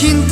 cinta